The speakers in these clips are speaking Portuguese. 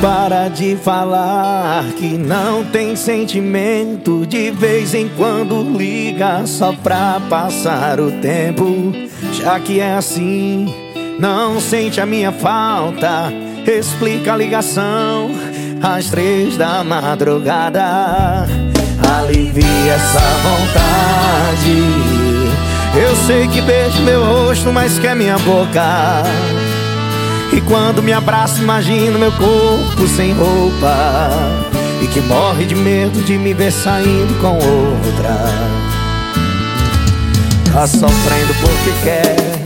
Para de falar que não tem sentimento. De vez em quando liga só pra passar o tempo. Já que é assim, não sente a minha falta. Explica a ligação às três da madrugada. Alivia essa vontade. Eu sei que beija meu rosto, mas quer minha boca. E quando me abraça, imagino meu corpo sem roupa. E que morre de medo de me ver saindo com outra. Tá sofrendo porque quer.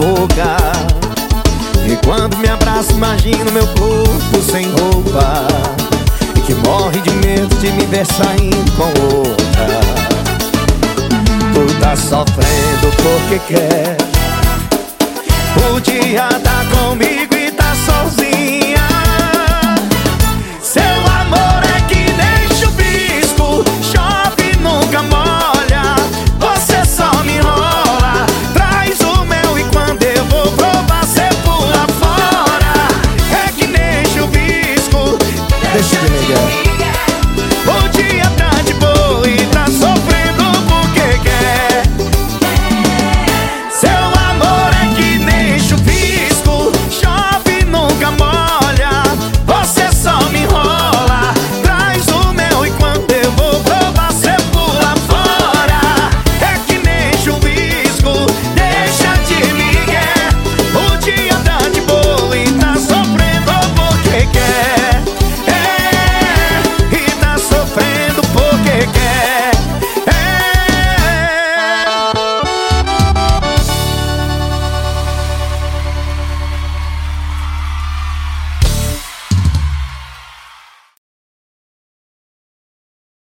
Boca. E quando me abraça, imagino meu corpo sem roupa. E que morre de medo de me ver saindo com outra. Tu tá sofrendo porque quer. Podia dar